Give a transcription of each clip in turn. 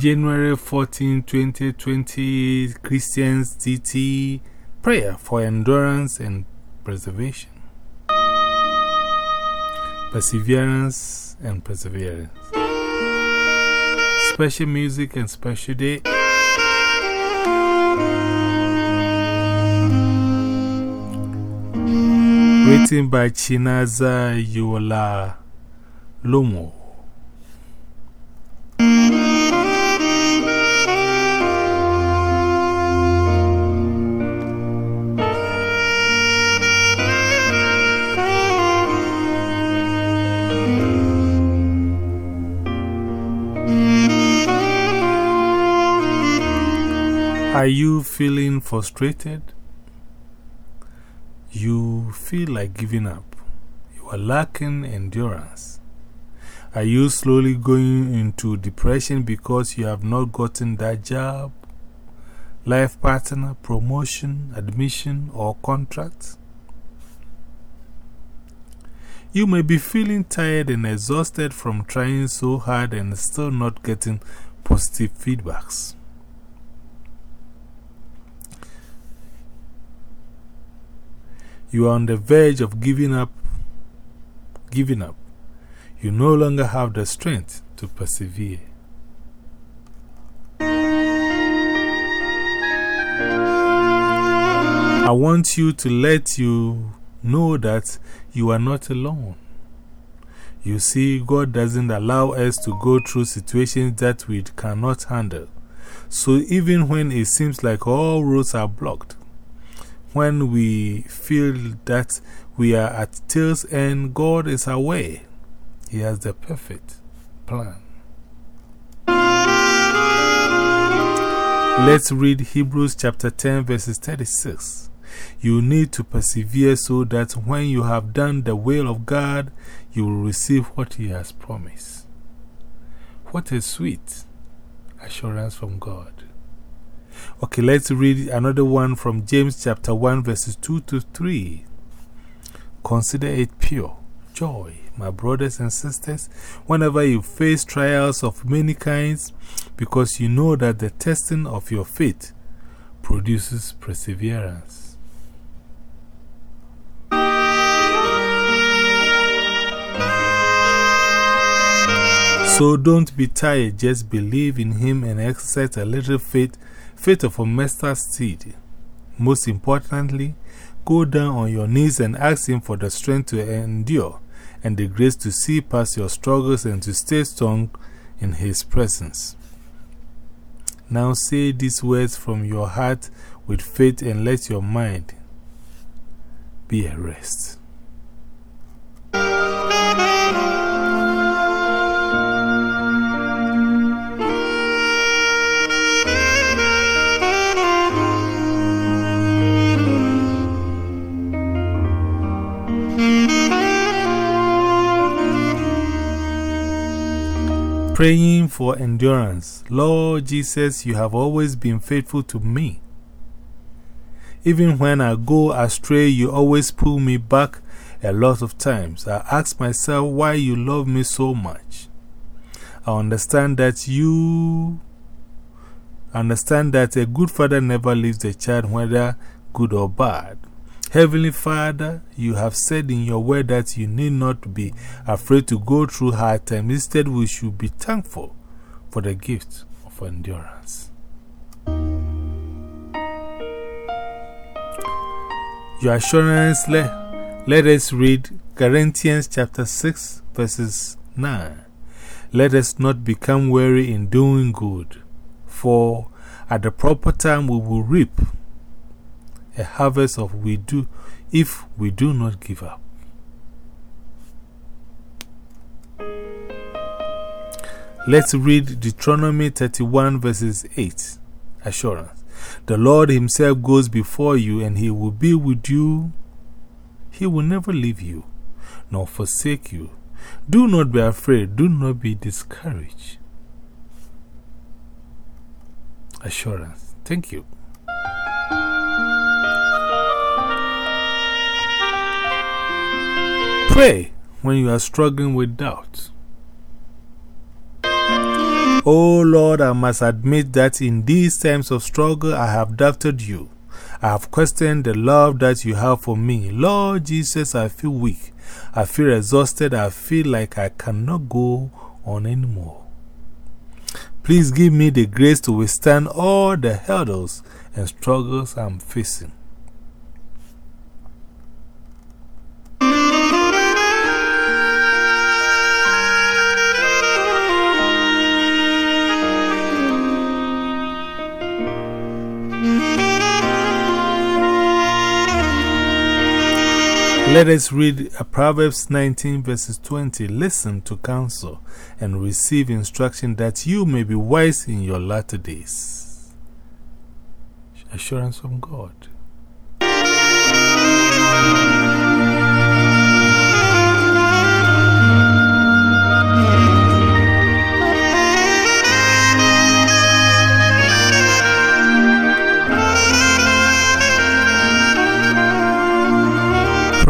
January 14, 2020 Christians TT Prayer for Endurance and Preservation. Perseverance and Perseverance. Special music and special day. Written by Chinaza Yola Lomo. You feeling frustrated? You feel like giving up. You are lacking endurance. Are you slowly going into depression because you have not gotten that job, life partner, promotion, admission, or contract? You may be feeling tired and exhausted from trying so hard and still not getting positive feedbacks. You are on the verge of giving up. Giving up. You no longer have the strength to persevere. I want you to let you know that you are not alone. You see, God doesn't allow us to go through situations that we cannot handle. So even when it seems like all roads are blocked, when we feel that we are at tail's end, God is away. He has the perfect plan. Let's read Hebrews chapter 10, verses 36. You need to persevere so that when you have done the will of God, you will receive what He has promised. What a sweet assurance from God. Okay, let's read another one from James chapter 1, verses 2 to 3. Consider it pure joy, my brothers and sisters, whenever you face trials of many kinds, because you know that the testing of your faith produces perseverance. So don't be tired, just believe in Him and exercise a little faith faith of a mustard seed. Most importantly, go down on your knees and ask Him for the strength to endure and the grace to see past your struggles and to stay strong in His presence. Now say these words from your heart with faith and let your mind be at rest. Praying for endurance. Lord Jesus, you have always been faithful to me. Even when I go astray, you always pull me back a lot of times. I ask myself why you love me so much. I understand that you understand that a good father never leaves the child, whether good or bad. Heavenly Father, you have said in your word that you need not be afraid to go through hard times. Instead, we should be thankful for the gift of endurance. Your assurance, let, let us read Corinthians chapter 6, verses 9. Let us not become weary in doing good, for at the proper time we will reap a harvest of we do if we do not give up. Let's read Deuteronomy 31 verses 8. Assurance. The Lord Himself goes before you and He will be with you. He will never leave you nor forsake you. Do not be afraid, do not be discouraged. Assurance. Thank you. Pray when you are struggling with doubt. Oh Lord, I must admit that in these times of struggle I have doubted you. I have questioned the love that you have for me. Lord Jesus, I feel weak. I feel exhausted. I feel like I cannot go on anymore. Please give me the grace to withstand all the hurdles and struggles I'm facing. Let us read uh, Proverbs 19 verses 20. Listen to counsel and receive instruction that you may be wise in your latter days. Assurance from God.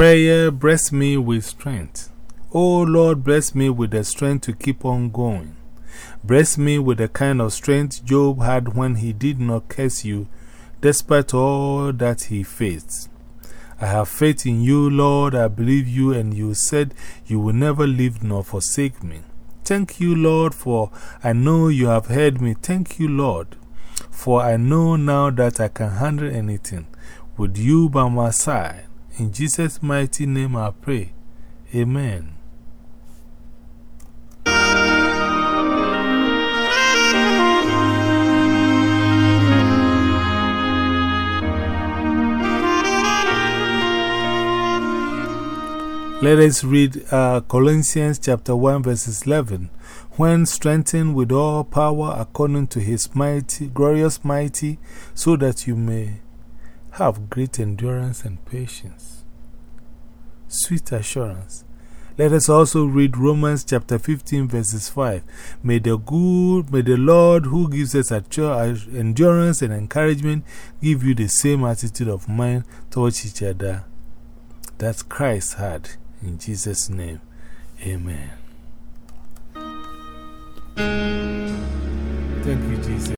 Prayer, bless me with strength. Oh Lord, bless me with the strength to keep on going. Bless me with the kind of strength Job had when he did not curse you, despite all that he faced. I have faith in you, Lord. I believe you, and you said you will never leave nor forsake me. Thank you, Lord, for I know you have heard me. Thank you, Lord, for I know now that I can handle anything. With you by my side, in Jesus' mighty name I pray. Amen. Let us read uh, Colossians chapter 1, verses 11. When strengthened with all power according to his mighty, glorious mighty, so that you may have great endurance and patience. Sweet assurance. Let us also read Romans chapter 15, verses 5. May the good, may the Lord who gives us endurance and encouragement give you the same attitude of mind towards each other that Christ had. In Jesus' name, amen. Thank you, Jesus.